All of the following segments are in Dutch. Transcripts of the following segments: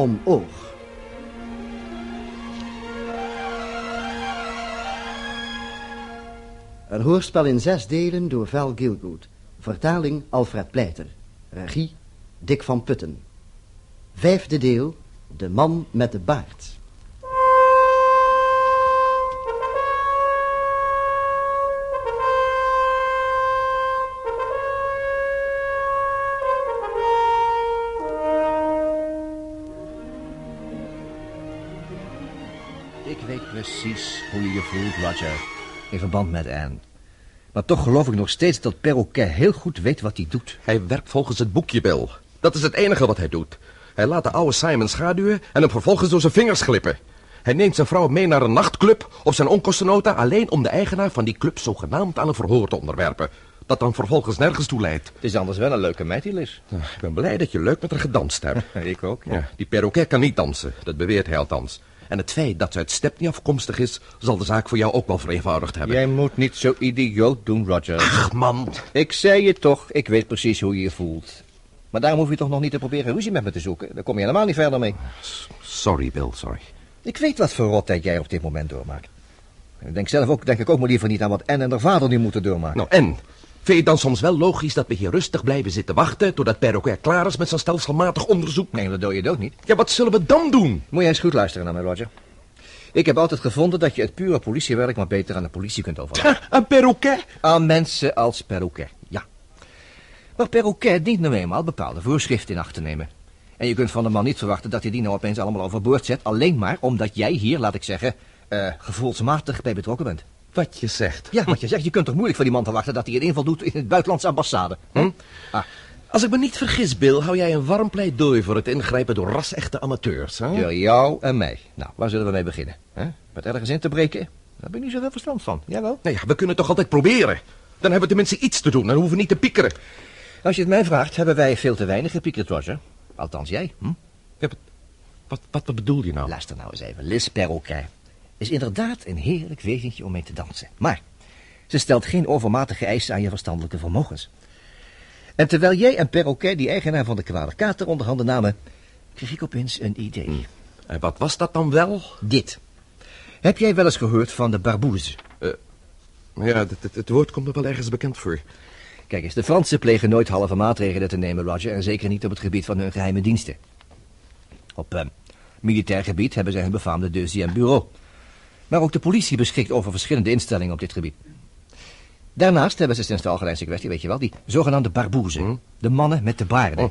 om oog. Een hoorspel in zes delen door Val Gilgood. Vertaling Alfred Pleiter. Regie Dick van Putten. Vijfde deel De man met de baard. Precies hoe je je voelt, Roger. In verband met Anne. Maar toch geloof ik nog steeds dat Perroquet heel goed weet wat hij doet. Hij werkt volgens het boekje, Bill. Dat is het enige wat hij doet. Hij laat de oude Simon schaduwen en hem vervolgens door zijn vingers glippen. Hij neemt zijn vrouw mee naar een nachtclub op zijn onkostennota... alleen om de eigenaar van die club zogenaamd aan een verhoor te onderwerpen. Dat dan vervolgens nergens toe leidt. Het is anders wel een leuke meid, Liz. Ik ben blij dat je leuk met haar gedanst hebt. ik ook, Ja, die perroquet kan niet dansen, dat beweert hij althans. En het feit dat ze uit Stepney afkomstig is... zal de zaak voor jou ook wel vereenvoudigd hebben. Jij moet niet zo idioot doen, Roger. Ach, man. Ik zei je toch, ik weet precies hoe je je voelt. Maar daarom hoef je toch nog niet te proberen ruzie met me te zoeken. Daar kom je helemaal niet verder mee. Sorry, Bill, sorry. Ik weet wat voor rottijd jij op dit moment doormaakt. Ik denk zelf ook, denk ik ook maar liever niet aan wat Anne en haar vader nu moeten doormaken. Nou, en? Vind je dan soms wel logisch dat we hier rustig blijven zitten wachten... totdat Perroquet klaar is met zijn stelselmatig onderzoek? Nee, dat doe je ook niet. Ja, wat zullen we dan doen? Moet jij eens goed luisteren naar mij, Roger. Ik heb altijd gevonden dat je het pure politiewerk maar beter aan de politie kunt overlaten. Een perroquet? Aan mensen als Perroquet, ja. Maar Perroquet dient nou eenmaal bepaalde voorschriften in acht te nemen. En je kunt van de man niet verwachten dat hij die nou opeens allemaal overboord zet... alleen maar omdat jij hier, laat ik zeggen, eh, gevoelsmatig bij betrokken bent. Wat je zegt. Ja, wat je zegt, je kunt toch moeilijk van die man verwachten... dat hij een inval doet in het buitenlandse ambassade. Hm? Ah, Als ik me niet vergis, Bill, hou jij een warm pleidooi voor het ingrijpen door rasechte amateurs, hè? door jou en mij. Nou, waar zullen we mee beginnen? Hè? Met ergens in te breken? Daar heb ik niet zoveel verstand van. Jawel. Nou ja, we kunnen toch altijd proberen? Dan hebben we tenminste iets te doen en hoeven we niet te piekeren. Als je het mij vraagt, hebben wij veel te weinig gepiekerd, Roger. Althans, jij. Hm? Ja, wat, wat, wat, wat bedoel je nou? Luister nou eens even. Liz Perroquet is inderdaad een heerlijk wezentje om mee te dansen. Maar ze stelt geen overmatige eisen aan je verstandelijke vermogens. En terwijl jij en Perroquet die eigenaar van de kwade kater onder handen namen... kreeg ik opeens een idee. En wat was dat dan wel? Dit. Heb jij wel eens gehoord van de barbouze? Ja, het, het, het woord komt me wel ergens bekend voor. Kijk eens, de Fransen plegen nooit halve maatregelen te nemen, Roger... en zeker niet op het gebied van hun geheime diensten. Op eh, militair gebied hebben zij hun befaamde deuxième bureau. Maar ook de politie beschikt over verschillende instellingen op dit gebied. Daarnaast hebben ze sinds de Algerijnse kwestie, weet je wel, die zogenaamde barbouzen. Hm. De mannen met de baarden. Oh.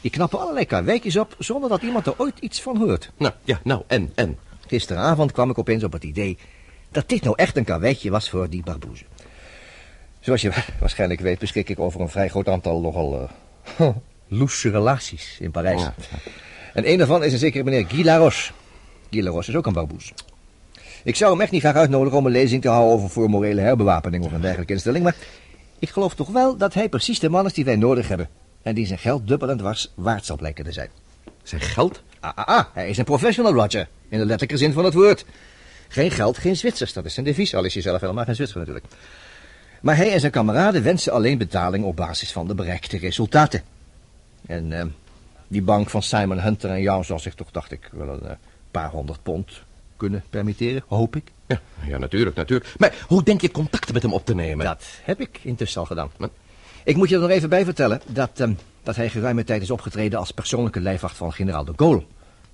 Die knappen allerlei karweitjes op zonder dat iemand er ooit iets van hoort. Nou, ja, nou, en, en? Gisteravond kwam ik opeens op het idee dat dit nou echt een karweitje was voor die barbouze. Zoals je waarschijnlijk weet beschik ik over een vrij groot aantal nogal uh, loesje relaties in Parijs. Ja. En een daarvan is een zekere meneer Guy Laroche. Guy Laroche is ook een barbouze. Ik zou hem echt niet graag uitnodigen om een lezing te houden over voor morele herbewapening of een dergelijke instelling, maar ik geloof toch wel dat hij precies de man is die wij nodig hebben. En die zijn geld dubbel en dwars waard zal blijken te zijn. Zijn geld? Ah, ah, ah, hij is een professional, Roger. In de letterlijke zin van het woord. Geen geld, geen Zwitsers. Dat is zijn devies, al is hij zelf helemaal geen Zwitser natuurlijk. Maar hij en zijn kameraden wensen alleen betaling op basis van de bereikte resultaten. En eh, die bank van Simon Hunter en jou zal zich toch, dacht ik, wel een eh, paar honderd pond kunnen permitteren, hoop ik. Ja, ja, natuurlijk, natuurlijk. Maar hoe denk je contact met hem op te nemen? Dat heb ik intussen al gedaan. Wat? Ik moet je er nog even bij vertellen dat, ehm, dat hij geruime tijd is opgetreden als persoonlijke lijfwacht van generaal de Gaulle.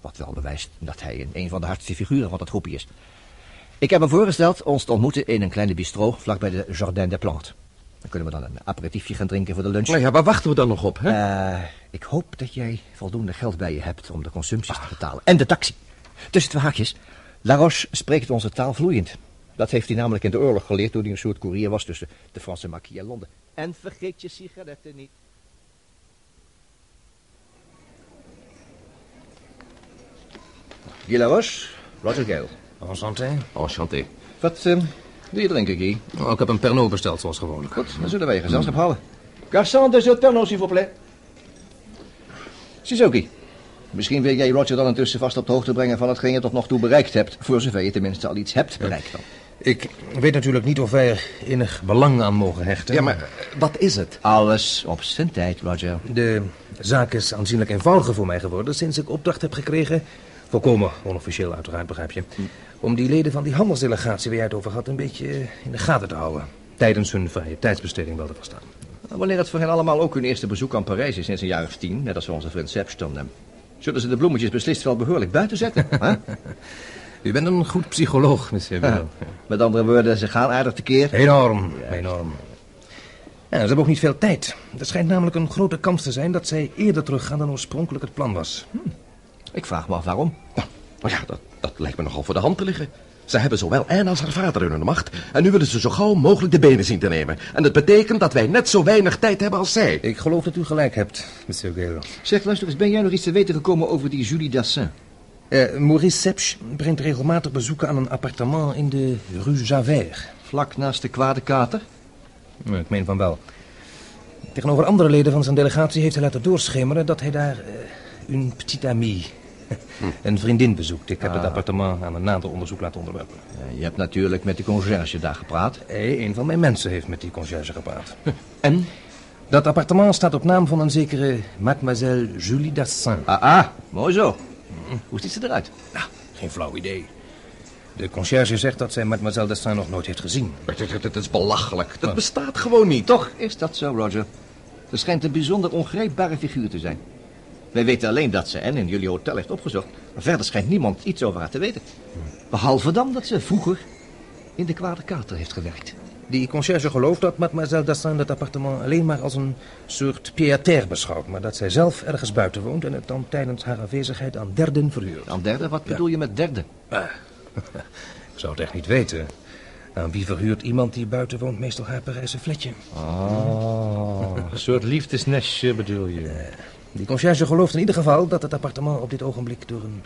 Wat wel bewijst dat hij een, een van de hardste figuren van dat groepje is. Ik heb hem voorgesteld ons te ontmoeten in een kleine bistro vlakbij de Jardin des Plantes. Dan kunnen we dan een aperitiefje gaan drinken voor de lunch. Nou ja, waar wachten we dan nog op, hè? Eh, ik hoop dat jij voldoende geld bij je hebt om de consumpties te betalen. En de taxi. Tussen twee haakjes. Laroche spreekt onze taal vloeiend. Dat heeft hij namelijk in de oorlog geleerd toen hij een soort koerier was tussen de Franse marquis en Londen. En vergeet je sigaretten niet. Guy Laroche, Roger Gale. Enchanté. Enchanté. Wat doe je drinken, Guy? Oh, ik heb een Pernod besteld, zoals gewoonlijk. Goed, dan zullen wij je gezelschap houden. Garçon, de Pernod, s'il vous plaît. Suzuki. Misschien wil jij Roger dan intussen vast op de hoogte brengen van hetgeen je tot nog toe bereikt hebt. Voor zover je tenminste al iets hebt bereikt dan. Ik weet natuurlijk niet of wij er enig belang aan mogen hechten. Ja, maar wat is het? Alles op zijn tijd, Roger. De zaak is aanzienlijk eenvoudiger voor mij geworden sinds ik opdracht heb gekregen... volkomen onofficieel uiteraard, begrijp je... om die leden van die handelsdelegatie waar jij het over had... een beetje in de gaten te houden. Tijdens hun vrije tijdsbesteding wel te verstaan. Wanneer het voor hen allemaal ook hun eerste bezoek aan Parijs is sinds een jaar of tien... net als voor onze vriend Sepston... zullen ze de bloemetjes beslist wel behoorlijk buiten zetten. hè? U bent een goed psycholoog, monsieur Bill. Met andere woorden, ze gaan aardig tekeer. Enorm, enorm. Ja, ze hebben ook niet veel tijd. Er schijnt namelijk een grote kans te zijn dat zij eerder teruggaan dan oorspronkelijk het plan was. Ik vraag me af waarom. Nou, nou ja, dat, dat lijkt me nogal voor de hand te liggen. Ze hebben zowel Anne als haar vader in hun macht. En nu willen ze zo gauw mogelijk de benen zien te nemen. En dat betekent dat wij net zo weinig tijd hebben als zij. Ik geloof dat u gelijk hebt, monsieur Gale. Zeg, luister eens, ben jij nog iets te weten gekomen over die Julie Dassin? Eh, Maurice Sepsch brengt regelmatig bezoeken aan een appartement in de Rue Javert. Vlak naast de kwade kater? Ja, Ik meen van wel. Tegenover andere leden van zijn delegatie heeft hij laten doorschemeren dat hij daar eh, een petite amie, een vriendin bezoekt. Ik heb het appartement aan een nader onderzoek laten onderwerpen. Eh, Je hebt natuurlijk met de conciërge daar gepraat. Hey, een van mijn mensen heeft met die conciërge gepraat. En? Dat appartement staat op naam van een zekere mademoiselle Julie Dassin. Ah, ah, mooi zo. Hoe ziet ze eruit? Nou, geen flauw idee. De conciërge zegt dat zij mademoiselle Dassin nog nooit heeft gezien. Het is belachelijk. Dat bestaat gewoon niet. Toch is dat zo, Roger. Ze schijnt een bijzonder ongrijpbare figuur te zijn. Wij weten alleen dat ze en in jullie hotel heeft opgezocht. Maar verder schijnt niemand iets over haar te weten. Behalve dan dat ze vroeger in de kwade kater heeft gewerkt. Die conciërge gelooft dat mademoiselle Dassin dat appartement alleen maar als een soort pied-à-terre beschouwt. Maar dat zij zelf ergens buiten woont en het dan tijdens haar afwezigheid aan derden verhuurt. Dan derde, wat bedoel je met derde? Ah, ik zou het echt niet weten. Aan wie verhuurt iemand die buiten woont meestal haar Parijse fletje? Oh, een soort liefdesnestje bedoel je? Die conciërge gelooft in ieder geval dat het appartement op dit ogenblik door een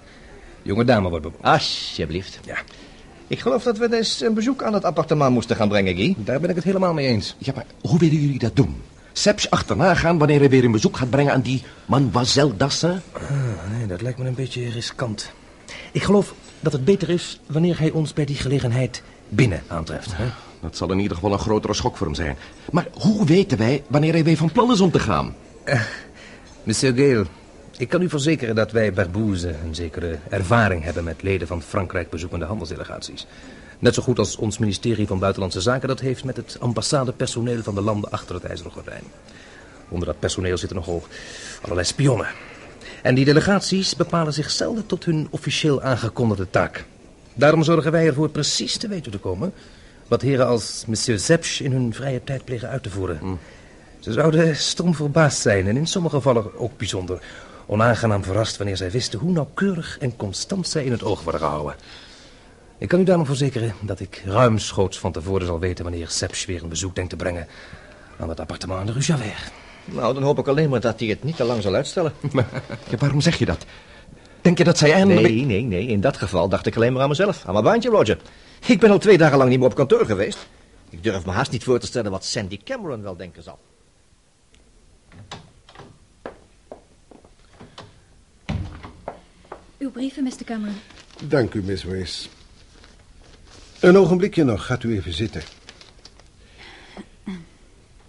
jonge dame wordt bewoond. Alsjeblieft. Ja, Ik geloof dat we eens een bezoek aan het appartement moesten gaan brengen, Guy. daar ben ik het helemaal mee eens. Ja, maar hoe willen jullie dat doen? Seps achterna gaan wanneer hij weer een bezoek gaat brengen aan die mademoiselle Dassin? Ah, nee, dat lijkt me een beetje riskant. Ik geloof dat het beter is wanneer hij ons bij die gelegenheid binnen aantreft. Hè? Dat zal in ieder geval een grotere schok voor hem zijn. Maar hoe weten wij wanneer hij weer van plan is om te gaan? Monsieur Gale, ik kan u verzekeren dat wij Barbouze een zekere ervaring hebben met leden van Frankrijk bezoekende handelsdelegaties. Net zo goed als ons ministerie van Buitenlandse Zaken dat heeft met het ambassadepersoneel van de landen achter het IJzeren Gordijn. Onder dat personeel zitten nogal allerlei spionnen. En die delegaties bepalen zich zelden tot hun officieel aangekondigde taak. Daarom zorgen wij ervoor precies te weten te komen wat heren als monsieur Zepsch in hun vrije tijd plegen uit te voeren. Ze zouden stom verbaasd zijn en in sommige gevallen ook bijzonder onaangenaam verrast wanneer zij wisten hoe nauwkeurig en constant zij in het oog worden gehouden. Ik kan u daarom verzekeren dat ik ruimschoots van tevoren zal weten wanneer Sepsch weer een bezoek denkt te brengen aan het appartement aan de Rue Javert. Nou, dan hoop ik alleen maar dat hij het niet te lang zal uitstellen. Maar ja, waarom zeg je dat? Denk je dat zij eindelijk... Nee, nee, nee. In dat geval dacht ik alleen maar aan mezelf. Aan mijn baantje, Roger. Ik ben al twee dagen lang niet meer op kantoor geweest. Ik durf me haast niet voor te stellen wat Sandy Cameron wel denken zal. Uw brieven, Mr. Cameron. Dank u, Miss Wace. Een ogenblikje nog, gaat u even zitten.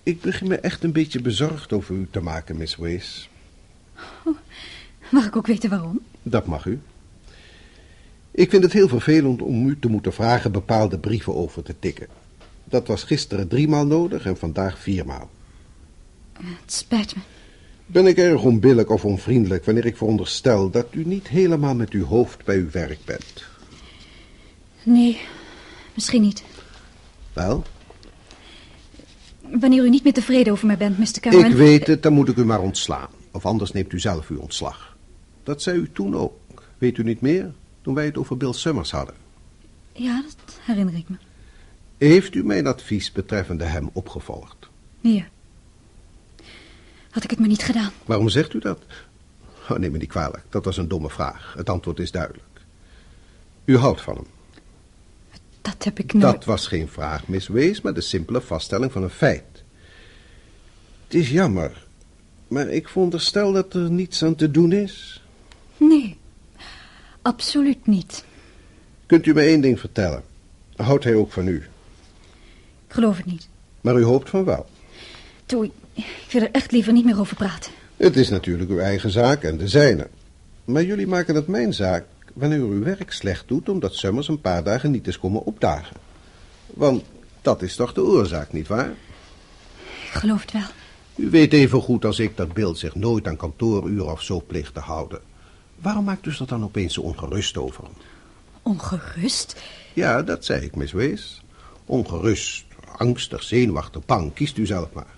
Ik begin me echt een beetje bezorgd over u te maken, Miss Wace. Mag ik ook weten waarom? Dat mag u. Ik vind het heel vervelend om u te moeten vragen bepaalde brieven over te tikken. Dat was gisteren driemaal nodig en vandaag viermaal. Het spijt me. Ben ik erg onbillijk of onvriendelijk wanneer ik veronderstel dat u niet helemaal met uw hoofd bij uw werk bent? Nee, misschien niet. Wel, Wanneer u niet meer tevreden over mij bent, Mr. Cameron... ik weet het, dan moet ik u maar ontslaan. Of anders neemt u zelf uw ontslag. Dat zei u toen ook. Weet u niet meer? Toen wij het over Bill Summers hadden. Ja, dat herinner ik me. Heeft u mijn advies betreffende hem opgevolgd? Ja. Had ik het maar niet gedaan. Waarom zegt u dat? Oh, neem me niet kwalijk, dat was een domme vraag. Het antwoord is duidelijk. U houdt van hem. Dat heb ik nooit... Dat was geen vraag, Miss Wees, maar de simpele vaststelling van een feit. Het is jammer, maar ik veronderstel dat er niets aan te doen is. Nee, absoluut niet. Kunt u me één ding vertellen? Houdt hij ook van u? Ik geloof het niet. Maar u hoopt van wel. Toe, ik, wil er echt liever niet meer over praten. Het is natuurlijk uw eigen zaak en de zijne. Maar jullie maken het mijn zaak wanneer u uw werk slecht doet... omdat Summers een paar dagen niet is komen opdagen. Want dat is toch de oorzaak, nietwaar? Ik geloof het wel. U weet even goed als ik dat Bill zich nooit aan kantooruren of zo plicht te houden. Waarom maakt u zich dan opeens zo ongerust over hem? Ongerust? Ja, dat zei ik, Miss Wees. Ongerust, angstig, zenuwachtig, bang. Kiest u zelf maar.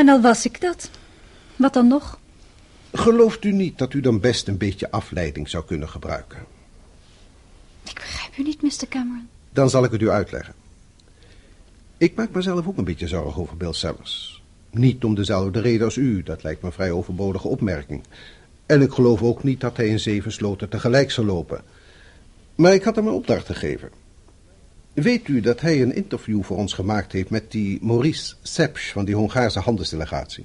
En al was ik dat. Wat dan nog? Gelooft u niet dat u dan best een beetje afleiding zou kunnen gebruiken? Ik begrijp u niet, Mr. Cameron. Dan zal ik het u uitleggen. Ik maak mezelf ook een beetje zorgen over Bill Summers. Niet om dezelfde reden als u, dat lijkt me een vrij overbodige opmerking. En ik geloof ook niet dat hij in zeven sloten tegelijk zal lopen. Maar ik had hem een opdracht gegeven. Weet u dat hij een interview voor ons gemaakt heeft met die Maurice Sepsch van die Hongaarse handelsdelegatie?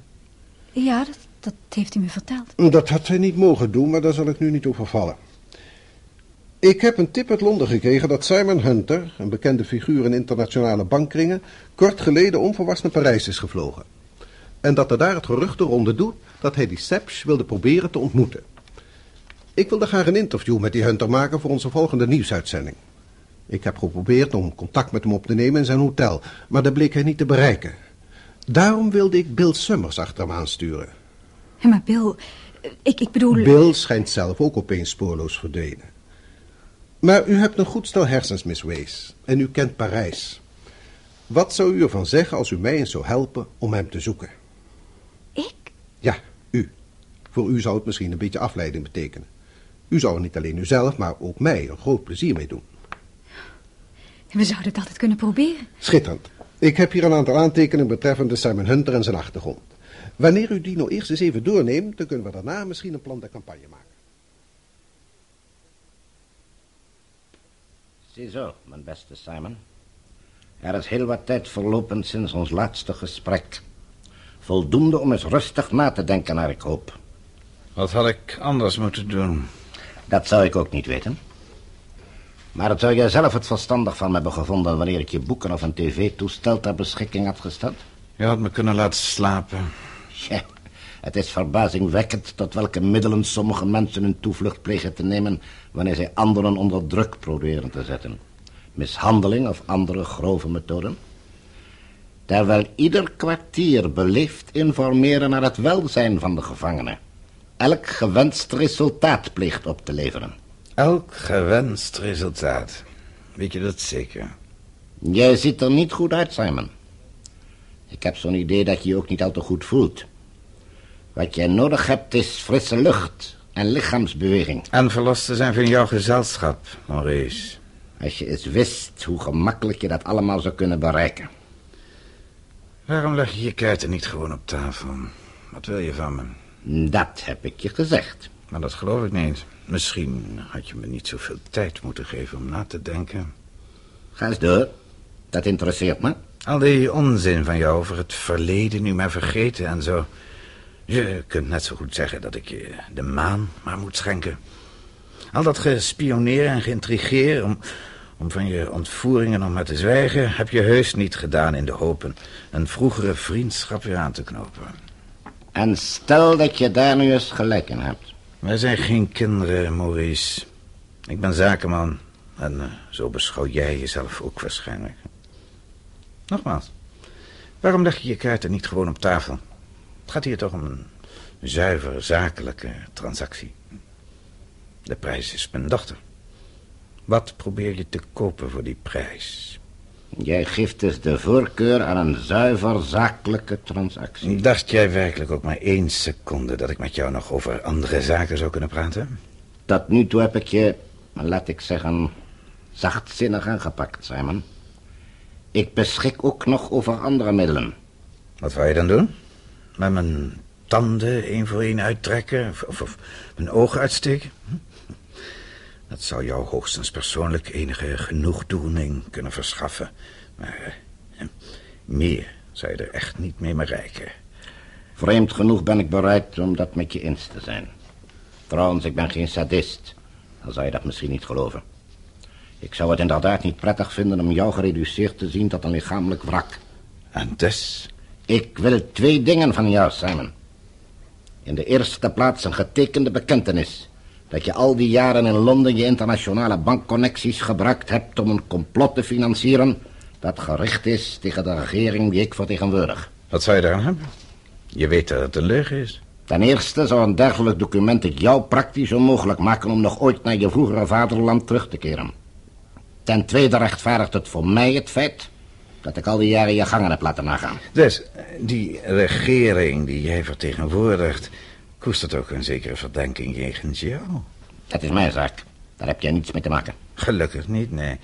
Ja, dat, dat heeft u me verteld. Dat had hij niet mogen doen, maar daar zal ik nu niet over vallen. Ik heb een tip uit Londen gekregen dat Simon Hunter, een bekende figuur in internationale bankkringen, kort geleden onverwachts naar Parijs is gevlogen. En dat er daar het gerucht de ronde doet dat hij die Sepsch wilde proberen te ontmoeten. Ik wilde graag een interview met die Hunter maken voor onze volgende nieuwsuitzending. Ik heb geprobeerd om contact met hem op te nemen in zijn hotel, maar daar bleek hij niet te bereiken. Daarom wilde ik Bill Summers achter hem aansturen. Ja, maar Bill, ik, ik bedoel... Bill schijnt zelf ook opeens spoorloos verdwenen. Maar u hebt een goed stel hersens, Miss Wace, en u kent Parijs. Wat zou u ervan zeggen als u mij eens zou helpen om hem te zoeken? Ik? Ja, u. Voor u zou het misschien een beetje afleiding betekenen. U zou er niet alleen uzelf, maar ook mij een groot plezier mee doen. We zouden het altijd kunnen proberen. Schitterend. Ik heb hier een aantal aantekeningen betreffende Simon Hunter en zijn achtergrond. Wanneer u die nou eerst eens even doorneemt, dan kunnen we daarna misschien een plan de campagne maken. Ziezo, mijn beste Simon. Er is heel wat tijd verlopen sinds ons laatste gesprek. Voldoende om eens rustig na te denken, naar ik hoop. Wat had ik anders moeten doen? Dat zou ik ook niet weten. Maar het zou jij zelf het verstandig van me hebben gevonden... wanneer ik je boeken of een tv-toestel ter beschikking had gesteld? Je had me kunnen laten slapen. Ja, het is verbazingwekkend tot welke middelen sommige mensen hun toevlucht plegen te nemen... wanneer zij anderen onder druk proberen te zetten. Mishandeling of andere grove methoden. Terwijl ieder kwartier beleefd informeren naar het welzijn van de gevangenen. Elk gewenst resultaat pleegt op te leveren. Elk gewenst resultaat. Weet je dat zeker? Jij ziet er niet goed uit, Simon. Ik heb zo'n idee dat je je ook niet al te goed voelt. Wat jij nodig hebt is frisse lucht en lichaamsbeweging. En verlost te zijn van jouw gezelschap, Maurice. Als je eens wist hoe gemakkelijk je dat allemaal zou kunnen bereiken. Waarom leg je je kaarten niet gewoon op tafel? Wat wil je van me? Dat heb ik je gezegd. Maar dat geloof ik niet. Misschien had je me niet zoveel tijd moeten geven om na te denken. Ga eens door. Dat interesseert me. Al die onzin van jou over het verleden nu maar vergeten en zo. Je kunt net zo goed zeggen dat ik je de maan maar moet schenken. Al dat gespioneer en geïntrigeer om, om van je ontvoeringen nog maar te zwijgen... heb je heus niet gedaan in de hopen een vroegere vriendschap weer aan te knopen. En stel dat je daar nu eens gelijk in hebt. Wij zijn geen kinderen, Maurice. Ik ben zakenman. En uh, zo beschouw jij jezelf ook waarschijnlijk. Nogmaals, waarom leg je je kaarten niet gewoon op tafel? Het gaat hier toch om een zuiver zakelijke transactie. De prijs is mijn dochter. Wat probeer je te kopen voor die prijs? Jij geeft dus de voorkeur aan een zuiver zakelijke transactie. Dacht jij werkelijk ook maar één seconde dat ik met jou nog over andere zaken zou kunnen praten? Tot nu toe heb ik je, laat ik zeggen, zachtzinnig aangepakt, Simon. Ik beschik ook nog over andere middelen. Wat wou je dan doen? Met mijn tanden één voor één uittrekken? Of, mijn ogen uitsteken? Hm? Dat zou jou hoogstens persoonlijk enige genoegdoening kunnen verschaffen. Maar eh, meer zou je er echt niet mee bereiken. Vreemd genoeg ben ik bereid om dat met je eens te zijn. Trouwens, ik ben geen sadist. Dan zou je dat misschien niet geloven. Ik zou het inderdaad niet prettig vinden om jou gereduceerd te zien tot een lichamelijk wrak. En dus? Ik wil twee dingen van jou, Simon. In de eerste plaats een getekende bekentenis. Dat je al die jaren in Londen je internationale bankconnecties gebruikt hebt om een complot te financieren... dat gericht is tegen de regering die ik vertegenwoordig. Wat zou je daaraan hebben? Je weet dat het een leugen is. Ten eerste zou een dergelijk document het jou praktisch onmogelijk maken om nog ooit naar je vroegere vaderland terug te keren. Ten tweede rechtvaardigt het voor mij het feit dat ik al die jaren je gangen heb laten nagaan. Dus die regering die jij vertegenwoordigt... koestert ook een zekere verdenking jegens jou. Dat is mijn zaak. Daar heb jij niets mee te maken. Gelukkig niet, nee.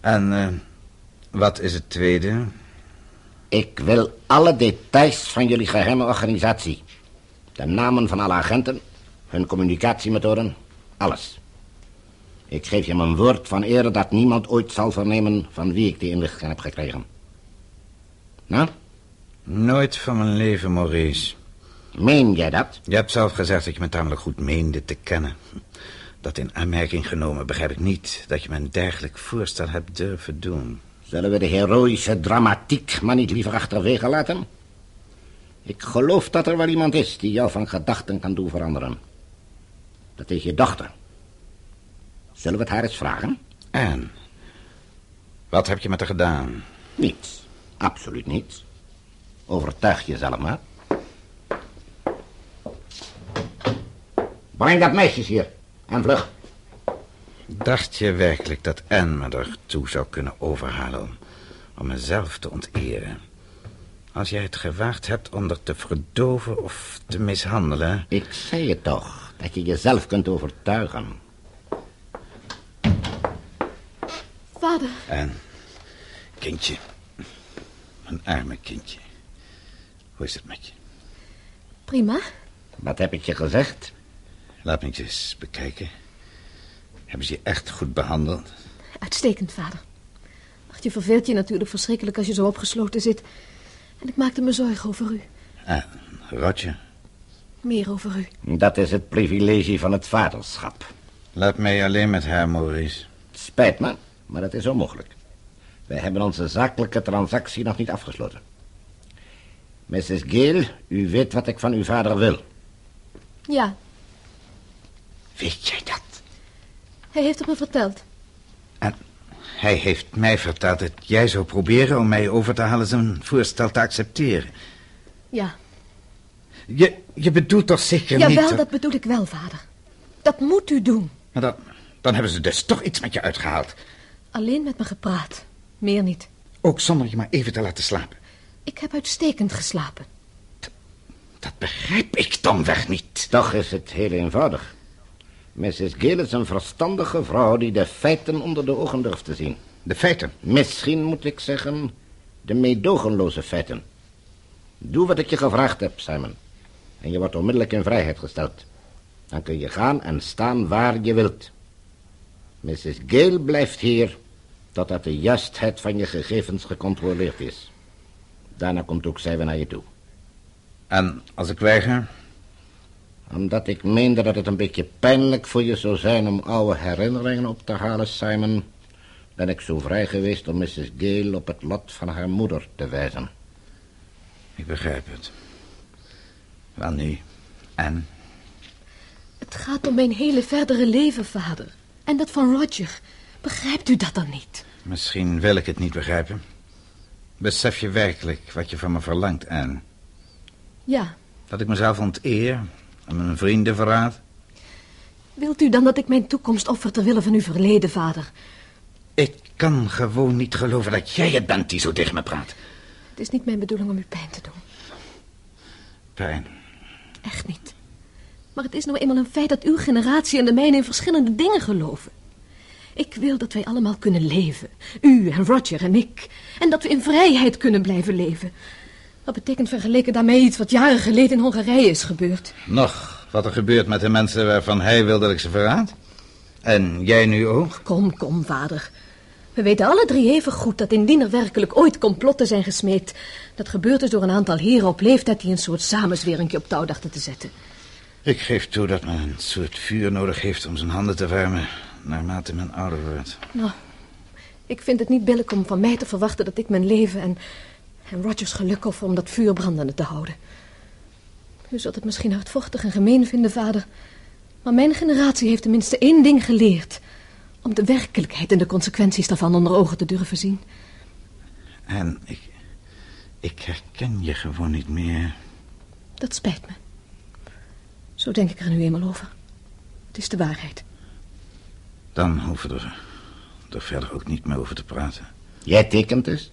En uh, wat is het tweede? Ik wil alle details van jullie geheime organisatie. De namen van alle agenten, hun communicatiemethoden, alles. Ik geef je mijn woord van eer dat niemand ooit zal vernemen van wie ik die inlichting heb gekregen. Nou? Nooit van mijn leven, Maurice. Meen jij dat? Je hebt zelf gezegd dat je me tamelijk goed meende te kennen. Dat in aanmerking genomen begrijp ik niet dat je me een dergelijk voorstel hebt durven doen. Zullen we de heroïsche dramatiek maar niet liever achterwege laten? Ik geloof dat er wel iemand is die jou van gedachten kan doen veranderen. Dat is je dochter. Zullen we het haar eens vragen? En? Wat heb je met haar gedaan? Niets. Absoluut niets. Overtuig jezelf maar. Breng dat meisje hier. En vlug. Dacht je werkelijk dat Anne me ertoe zou kunnen overhalen... om, om mezelf te onteren? Als jij het gewaagd hebt om er te verdoven of te mishandelen... Ik zei je toch, dat je jezelf kunt overtuigen. Vader. En, kindje, mijn arme kindje. Hoe is het met je? Prima. Wat heb ik je gezegd? Laat me eens bekijken. Hebben ze je echt goed behandeld? Uitstekend, vader. Ach, je verveelt je natuurlijk verschrikkelijk als je zo opgesloten zit. En ik maakte me zorgen over u. Ah, Roger. Meer over u. Dat is het privilegie van het vaderschap. Laat mij alleen met haar, Maurice. Spijt me, maar dat is onmogelijk. Wij hebben onze zakelijke transactie nog niet afgesloten. Mrs. Gale, u weet wat ik van uw vader wil. Ja. Weet jij dat? Hij heeft het me verteld. En hij heeft mij verteld dat jij zou proberen om mij over te halen zijn voorstel te accepteren. Ja. Je, je bedoelt toch zeker Jawel, niet... Jawel, dat bedoel ik wel, vader. Dat moet u doen. Maar dan, dan hebben ze dus toch iets met je uitgehaald. Alleen met me gepraat. Meer niet. Ook zonder je maar even te laten slapen. Ik heb uitstekend geslapen. Dat, dat begrijp ik domweg niet. Toch is het heel eenvoudig. Mrs. Gale is een verstandige vrouw die de feiten onder de ogen durft te zien. De feiten? Misschien moet ik zeggen, de meedogenloze feiten. Doe wat ik je gevraagd heb, Simon. En je wordt onmiddellijk in vrijheid gesteld. Dan kun je gaan en staan waar je wilt. Mrs. Gale blijft hier totdat de juistheid van je gegevens gecontroleerd is. Daarna komt ook zij weer naar je toe. En als ik weiger? Omdat ik meende dat het een beetje pijnlijk voor je zou zijn om oude herinneringen op te halen, Simon, ben ik zo vrij geweest om Mrs. Gale op het lot van haar moeder te wijzen. Ik begrijp het. Wel nu. En? Het gaat om mijn hele verdere leven, vader. En dat van Roger. Begrijpt u dat dan niet? Misschien wil ik het niet begrijpen. Besef je werkelijk wat je van me verlangt, Anne? Ja. Dat ik mezelf onteer mijn vrienden verraad? Wilt u dan dat ik mijn toekomst offer ter wille van uw verleden, vader? Ik kan gewoon niet geloven dat jij het bent die zo tegen me praat. Het is niet mijn bedoeling om u pijn te doen. Pijn? Echt niet. Maar het is nou eenmaal een feit dat uw generatie en de mijne in verschillende dingen geloven. Ik wil dat wij allemaal kunnen leven. U en Roger en ik. En dat we in vrijheid kunnen blijven leven. Dat betekent vergeleken daarmee iets wat jaren geleden in Hongarije is gebeurd. Nog wat er gebeurt met de mensen waarvan hij wil dat ik ze verraad? En jij nu ook? Kom, kom, vader. We weten alle drie even goed dat indien er werkelijk ooit complotten zijn gesmeed... dat gebeurd is door een aantal heren op leeftijd die een soort samenzweringje op touw dachten te zetten. Ik geef toe dat men een soort vuur nodig heeft om zijn handen te warmen naarmate men ouder wordt. Nou, Ik vind het niet billig om van mij te verwachten dat ik mijn leven en, en Rogers geluk offer om dat vuur brandende te houden. U zult het misschien hardvochtig en gemeen vinden, vader. Maar mijn generatie heeft tenminste één ding geleerd. Om de werkelijkheid en de consequenties daarvan onder ogen te durven zien. En ik... Ik herken je gewoon niet meer. Dat spijt me. Zo denk ik er nu eenmaal over. Het is de waarheid. Dan hoeven we er, er verder ook niet meer over te praten. Jij tekent dus?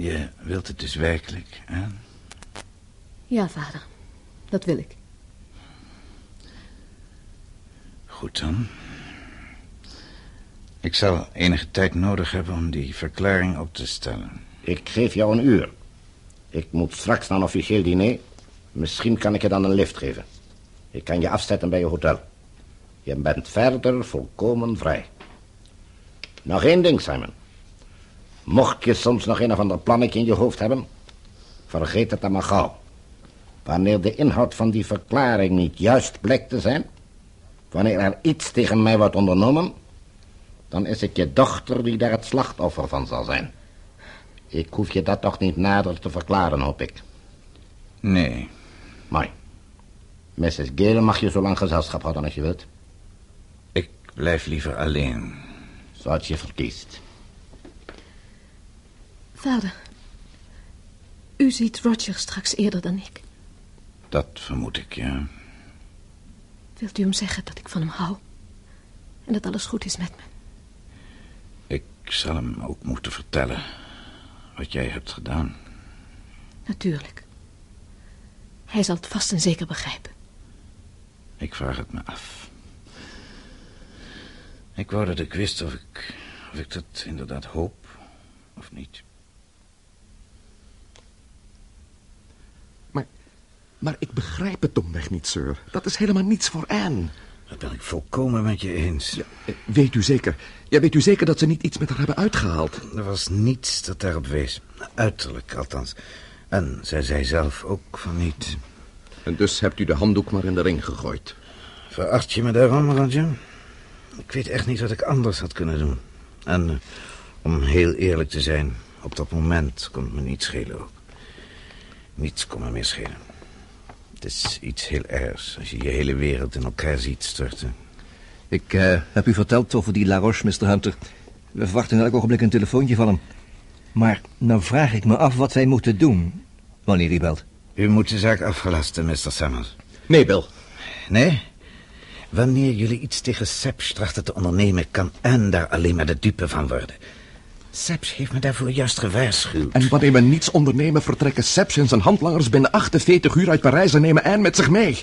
Je wilt het dus werkelijk, hè? Ja, vader. Dat wil ik. Goed dan. Ik zal enige tijd nodig hebben om die verklaring op te stellen. Ik geef jou een uur. Ik moet straks naar een officieel diner. Misschien kan ik je dan een lift geven. Ik kan je afzetten bij je hotel. Je bent verder volkomen vrij. Nog één ding, Simon. Mocht je soms nog een of ander plannetje in je hoofd hebben... vergeet het dan maar gauw. Wanneer de inhoud van die verklaring niet juist blijkt te zijn... wanneer er iets tegen mij wordt ondernomen... dan is het je dochter die daar het slachtoffer van zal zijn. Ik hoef je dat toch niet nader te verklaren, hoop ik. Nee. Mooi. Mrs. Gale mag je zo lang gezelschap houden als je wilt. Ik blijf liever alleen. Zoals je verkiest. Vader, u ziet Roger straks eerder dan ik. Dat vermoed ik, ja. Wilt u hem zeggen dat ik van hem hou? En dat alles goed is met me? Ik zal hem ook moeten vertellen wat jij hebt gedaan. Natuurlijk. Hij zal het vast en zeker begrijpen. Ik vraag het me af. Ik wou dat ik wist of ik, of ik dat inderdaad hoop of niet. Maar ik begrijp het domweg niet, sir. Dat is helemaal niets voor Anne. Dat ben ik volkomen met je eens. Ja, eh, weet u zeker? Ja, weet u zeker dat ze niet iets met haar hebben uitgehaald? Er was niets dat daarop wees. Uiterlijk, althans. En zij zei zelf ook van niet. En dus hebt u de handdoek maar in de ring gegooid. Veracht je me daarom, Roger? Ik weet echt niet wat ik anders had kunnen doen. En uh, om heel eerlijk te zijn, op dat moment kon het me niet schelen ook. Niets kon me meer schelen. Het is iets heel ergs als je je hele wereld in elkaar ziet storten. Ik uh, heb u verteld over die La Roche, Mr. Hunter. We verwachten elk ogenblik een telefoontje van hem. Maar nou vraag ik me af wat wij moeten doen wanneer hij belt. U moet de zaak afgelasten, Mr. Sammons. Nee, Bill. Nee? Wanneer jullie iets tegen Seps trachten te ondernemen... kan Anne daar alleen maar de dupe van worden. Seps heeft me daarvoor juist gewaarschuwd. En wanneer we niets ondernemen... vertrekken Seps en zijn handlangers binnen 48 uur uit Parijs... en nemen Anne met zich mee.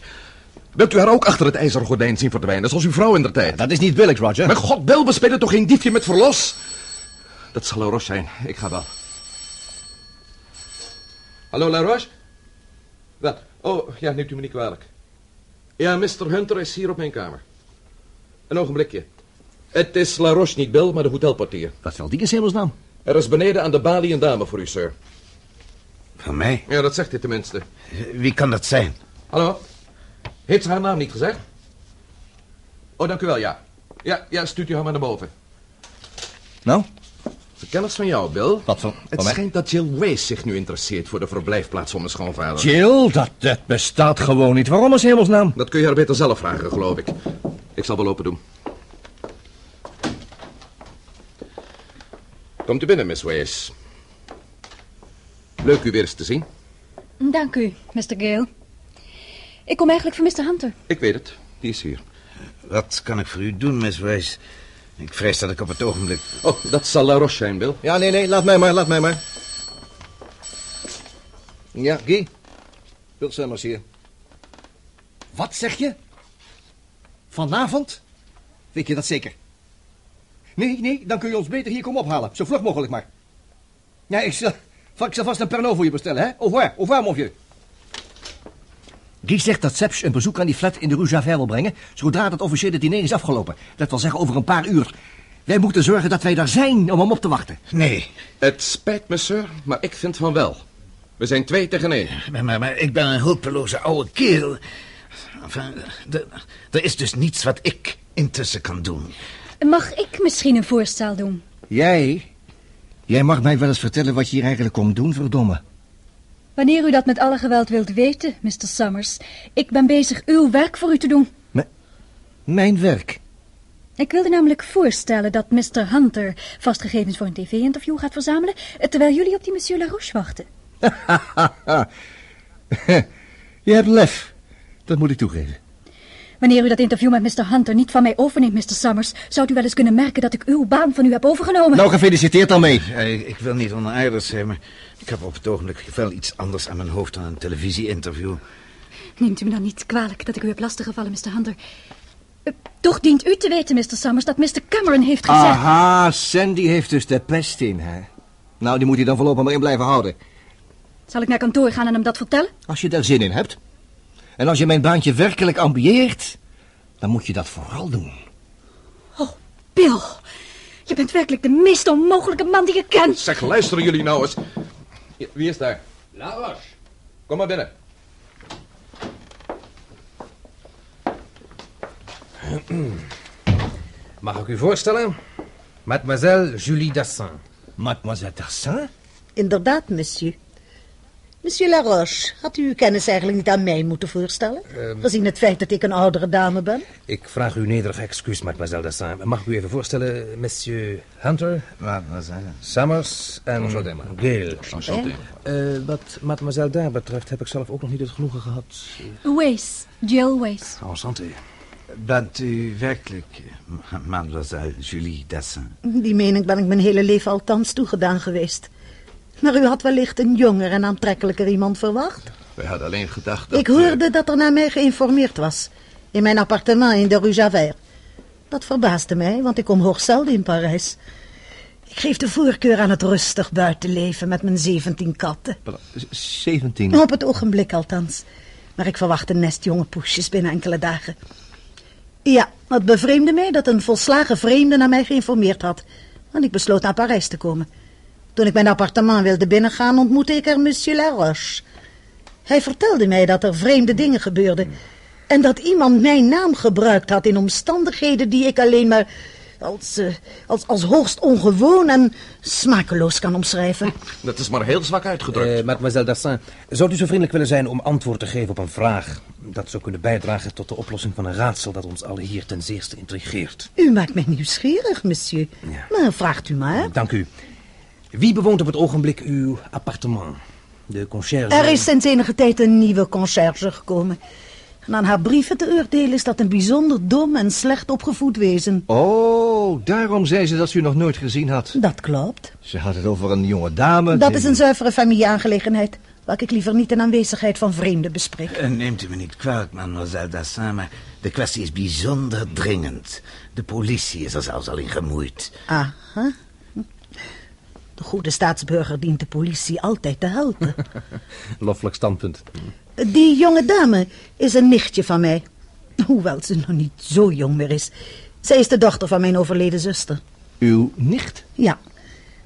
Wilt u haar ook achter het ijzeren gordijn zien verdwijnen, zoals uw vrouw in de tijd? Dat is niet billig, Roger. Mijn god, Bill, we spelen toch geen diefje met verlos? Dat zal La Roche zijn. Ik ga wel. Hallo, La Roche? Wat? Oh, ja, neemt u me niet kwalijk. Ja, Mr. Hunter is hier op mijn kamer. Een ogenblikje. Het is La Roche niet Bill, maar de hotelportier. Wat zal die in hemelsnaam? Er is beneden aan de balie een dame voor u, sir. Van mij? Ja, dat zegt hij tenminste. Wie kan dat zijn? Hallo? Heeft ze haar naam niet gezegd? Oh, dank u wel, ja. Ja, ja, stuurt u haar maar naar boven. Nou? De kennis van jou, Bill. Wat van, Het van schijnt dat Jill Wace zich nu interesseert voor de verblijfplaats van mijn schoonvader. Jill, dat, dat bestaat gewoon niet. Waarom is hemelsnaam? Dat kun je haar beter zelf vragen, geloof ik. Ik zal wel open doen. Komt u binnen, Miss Wace. Leuk u weer eens te zien. Dank u, Mr. Gale. Ik kom eigenlijk voor Mr. Hunter. Ik weet het. Die is hier. Wat kan ik voor u doen, Miss Weiss? Ik vrees dat ik op het ogenblik... Oh, dat zal La Roche zijn, Bill. Ja, nee, nee, laat mij maar, laat mij maar. Ja, Guy. Bill Summers hier. Wat zeg je? Vanavond? Weet je dat zeker? Nee, nee, dan kun je ons beter hier komen ophalen. Zo vlug mogelijk maar. Ja, ik zal, ik zal vast een Pernod voor je bestellen, hè? Au revoir, au revoir, mon vieux. Guy zegt dat Seps een bezoek aan die flat in de Rue Javert wil brengen... zodra het officiële diner is afgelopen. Dat wil zeggen over een paar uur. Wij moeten zorgen dat wij daar zijn om hem op te wachten. Nee. Het spijt me, sir, maar ik vind van wel. We zijn twee tegen één. Maar, maar, maar ik ben een hulpeloze oude kerel. Enfin, er is dus niets wat ik intussen kan doen. Mag ik misschien een voorstel doen? Jij? Jij mag mij wel eens vertellen wat je hier eigenlijk komt doen, verdomme. Wanneer u dat met alle geweld wilt weten, Mr. Summers. Ik ben bezig uw werk voor u te doen. Mijn werk. Ik wilde namelijk voorstellen dat Mr. Hunter vastgegevens voor een tv-interview gaat verzamelen... terwijl jullie op die Monsieur Larouche wachten. je hebt lef. Dat moet ik toegeven. Wanneer u dat interview met Mr. Hunter niet van mij overneemt, Mr. Summers... zou u wel eens kunnen merken dat ik uw baan van u heb overgenomen. Nou, gefeliciteerd dan mee. Ja, ik, ik wil niet onaardig zijn, maar ik heb op het ogenblik wel iets anders aan mijn hoofd dan een televisie-interview. Neemt u me dan niet kwalijk dat ik u heb lastiggevallen, Mr. Hunter. Eh, toch dient u te weten, Mr. Summers, dat Mr. Cameron heeft gezegd... Aha, Sandy heeft dus de pest in, hè? Nou, die moet hij dan voorlopig maar in blijven houden. Zal ik naar kantoor gaan en hem dat vertellen? Als je daar zin in hebt. En als je mijn baantje werkelijk ambieert, dan moet je dat vooral doen. Oh, Bill. Je bent werkelijk de meest onmogelijke man die ik ken. Zeg, luisteren jullie nou eens. Wie is daar? Laroche. Kom maar binnen. Mag ik u voorstellen? Mademoiselle Julie Dassin. Mademoiselle Tassin? Inderdaad, monsieur. Monsieur Laroche, had u uw kennis eigenlijk niet aan mij moeten voorstellen? Gezien het feit dat ik een oudere dame ben? Ik vraag u nederig excuus, mademoiselle Dassin. Mag ik u even voorstellen, monsieur Hunter, Mademoiselle. Summers en. Gale. Enchanté. Eh, wat mademoiselle daar betreft heb ik zelf ook nog niet het genoegen gehad. Wace. Jill Wace. Enchanté. Bent u werkelijk eh, mademoiselle Julie Dessin? Die mening ben ik mijn hele leven althans toegedaan geweest. Maar u had wellicht een jonger en aantrekkelijker iemand verwacht? Wij hadden alleen gedacht dat... Ik hoorde dat er naar mij geïnformeerd was. In mijn appartement in de Rue Javert. Dat verbaasde mij, want ik kom hoog zelden in Parijs. Ik geef de voorkeur aan het rustig buitenleven met mijn zeventien katten. 17. Op het ogenblik althans. Maar ik verwacht een nest jonge poesjes binnen enkele dagen. Ja, het bevreemde mij dat een volslagen vreemde naar mij geïnformeerd had. En ik besloot naar Parijs te komen. Toen ik mijn appartement wilde binnengaan, ontmoette ik er monsieur Laroche. Hij vertelde mij dat er vreemde dingen gebeurden. En dat iemand mijn naam gebruikt had in omstandigheden die ik alleen maar als, eh, als, als hoogst ongewoon en smakeloos kan omschrijven. Dat is maar heel zwak uitgedrukt. Eh, mademoiselle Dassin, zou u zo vriendelijk willen zijn om antwoord te geven op een vraag... dat zou kunnen bijdragen tot de oplossing van een raadsel dat ons allen hier ten zeerste intrigeert? U maakt mij nieuwsgierig, monsieur. Ja. Maar vraagt u maar. Dank u. Wie bewoont op het ogenblik uw appartement? De conciërge... Er is sinds enige tijd een nieuwe conciërge gekomen. En aan haar brieven te oordelen is dat een bijzonder dom en slecht opgevoed wezen. Oh, daarom zei ze dat ze u nog nooit gezien had. Dat klopt. Ze had het over een jonge dame. Dat die- is een zuivere familieaangelegenheid, welke ik liever niet in aanwezigheid van vreemden bespreek. Eh, Neemt u me niet kwalijk, mademoiselle Dassin, maar de kwestie is bijzonder dringend. De politie is er zelfs al in gemoeid. Aha. De goede staatsburger dient de politie altijd te helpen. Loffelijk standpunt. Die jonge dame is een nichtje van mij. Hoewel ze nog niet zo jong meer is. Zij is de dochter van mijn overleden zuster. Uw nicht? Ja.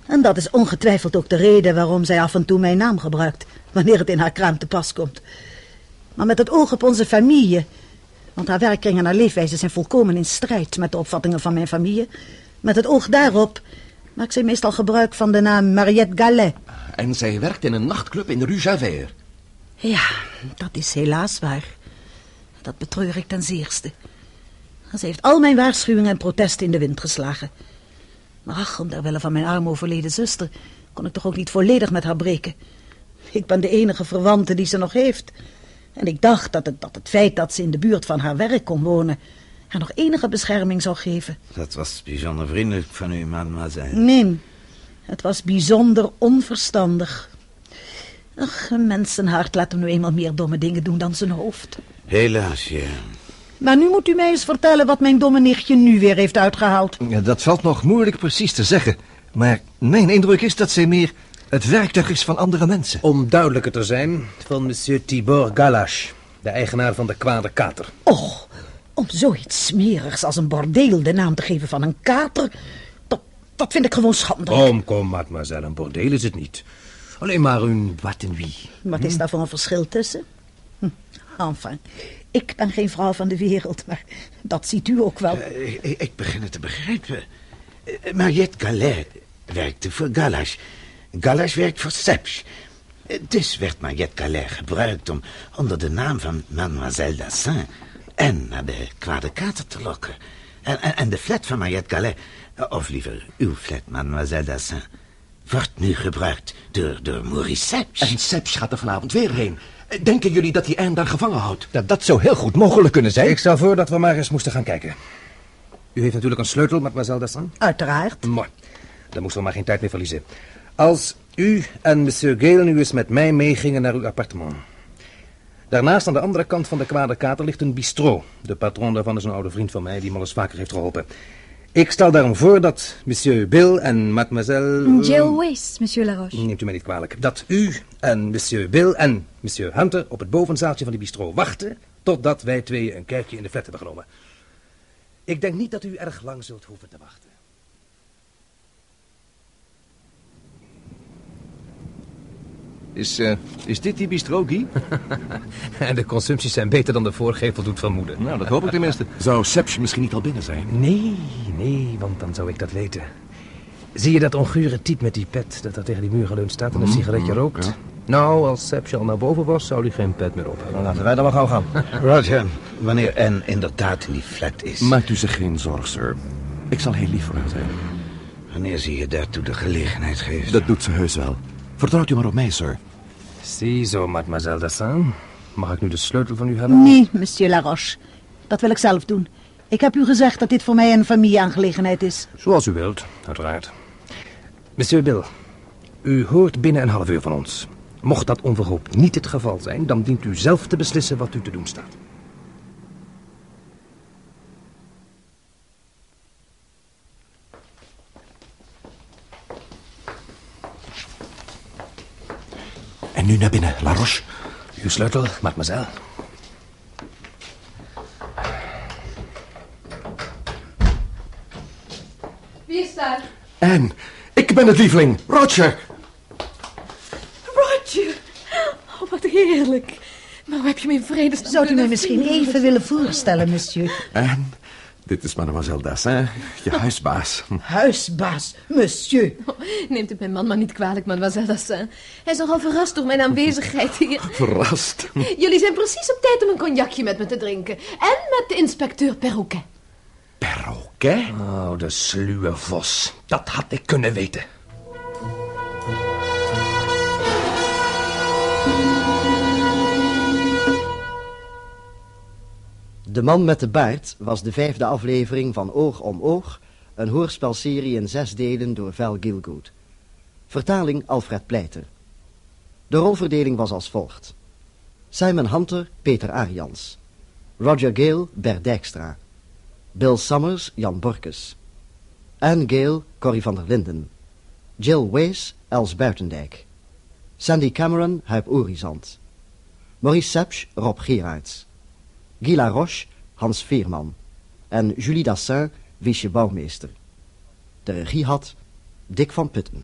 En dat is ongetwijfeld ook de reden waarom zij af en toe mijn naam gebruikt. Wanneer het in haar kraam te pas komt. Maar met het oog op onze familie. Want haar werkkring en haar leefwijze zijn volkomen in strijd met de opvattingen van mijn familie. Met het oog daarop maakt zij meestal gebruik van de naam Mariette Gallet. En zij werkt in een nachtclub in de Rue Javert. Ja, dat is helaas waar. Dat betreur ik ten zeerste. Ze heeft al mijn waarschuwingen en protesten in de wind geslagen. Maar ach, om ter wille van mijn arm overleden zuster... kon ik toch ook niet volledig met haar breken. Ik ben de enige verwante die ze nog heeft. En ik dacht dat het, dat het feit dat ze in de buurt van haar werk kon wonen... haar nog enige bescherming zou geven. Dat was bijzonder vriendelijk van u, mademoiselle. Nee, het was bijzonder onverstandig. Ach, een mensenhart laat hem nu eenmaal meer domme dingen doen dan zijn hoofd. Helaas, ja. Maar nu moet u mij eens vertellen wat mijn domme nichtje nu weer heeft uitgehaald. Ja, dat valt nog moeilijk precies te zeggen. Maar mijn indruk is dat zij meer het werktuig is van andere mensen. Om duidelijker te zijn, van monsieur Tibor Galache, de eigenaar van de kwade kater. Och, om zoiets smerigs als een bordeel de naam te geven van een kater... dat, dat vind ik gewoon schandelijk. Kom, kom, mademoiselle, een bordeel is het niet. Alleen maar een wat en wie. Wat is daar voor een verschil tussen? Hm, enfin, Ik ben geen vrouw van de wereld, maar dat ziet u ook wel. Eh, ik, ik begin het te begrijpen. Uh, Mariette Gallet werkte voor Galas. Galas werkt voor Sepsch. Uh, dus werd Mariette Gallet gebruikt om onder de naam van Mademoiselle Dassin... en naar de kwade kater te lokken. En, en, en de flat van Mariette Gallet, of liever uw flat, Mademoiselle Dassin... wordt nu gebruikt door, door Maurice Sepsch. En Sepsch gaat er vanavond weer heen. Denken jullie dat hij Anne daar gevangen houdt? Dat, dat zou heel goed mogelijk kunnen zijn. Ik stel voor dat we maar eens moesten gaan kijken. U heeft natuurlijk een sleutel, mademoiselle Dassin? Uiteraard. Mooi. Dan moesten we maar geen tijd meer verliezen. Als u en monsieur Gale nu eens met mij meegingen naar uw appartement. Daarnaast aan de andere kant van de kwade kater ligt een bistrot. De patron daarvan is een oude vriend van mij die me al eens vaker heeft geholpen. Ik stel daarom voor dat monsieur Bill en mademoiselle... Jill Wace, monsieur Laroche. Neemt u mij niet kwalijk. Dat u en monsieur Bill en monsieur Hunter op het bovenzaaltje van die bistro wachten... totdat wij twee een kijkje in de flat hebben genomen. Ik denk niet dat u erg lang zult hoeven te wachten. Is, uh, is dit die bistro, Guy? en de consumpties zijn beter dan de voorgevel doet vermoeden. Nou, dat hoop ik tenminste. Zou Sepsch misschien niet al binnen zijn? Nee, nee, want dan zou ik dat weten. Zie je dat ongure type met die pet dat daar tegen die muur geleund staat en een sigaretje rookt? Ja. Nou, als Sepsch al naar boven was, zou hij geen pet meer op hebben. Dan laten wij dan maar gauw gaan. Roger, wanneer Anne inderdaad in die flat is... Maakt u zich geen zorgen, sir. Ik zal heel lief voor haar zijn. Wanneer ze je daartoe de gelegenheid geeft. Dat doet ze heus wel. Vertrouwt u maar op mij, sir. Ziezo, mademoiselle Dassin. Mag ik nu de sleutel van u hebben? Nee, monsieur Laroche. Dat wil ik zelf doen. Ik heb u gezegd dat dit voor mij een familieaangelegenheid is. Zoals u wilt, uiteraard. Monsieur Bill, u hoort binnen een half uur van ons. Mocht dat onverhoopt niet het geval zijn, dan dient u zelf te beslissen wat u te doen staat. En nu naar binnen, La Roche. Uw sleutel, mademoiselle. Wie is daar? Anne, ik ben het lieveling, Roger. Roger! Oh, wat heerlijk. Maar hoe heb je me in vredesnaam Zou u mij misschien even willen voorstellen, monsieur? Anne, dit is mademoiselle Dassin, je huisbaas. Huisbaas, monsieur. Oh, neemt het mijn man maar niet kwalijk, mademoiselle Dassin. Hij is nogal verrast door mijn aanwezigheid hier. Verrast. Jullie zijn precies op tijd om een cognacje met me te drinken. En met de inspecteur Perroquet. Perroquet? Oh, de sluwe vos. Dat had ik kunnen weten. De man met de baard was de vijfde aflevering van Oog om Oog, een hoorspelserie in zes delen door Val Gilgood. Vertaling Alfred Pleiter. De rolverdeling was als volgt. Simon Hunter, Peter Arians. Roger Gale, Bert Dijkstra. Bill Summers, Jan Borkes. Anne Gale, Corrie van der Linden. Jill Wace, Els Buitendijk. Sandy Cameron, Huip Orizant. Maurice Sepsch, Rob Gerards. Guy Laroche, Hans Veerman. En Julie Dassin, Wiesje Bouwmeester. De regie had Dick van Putten.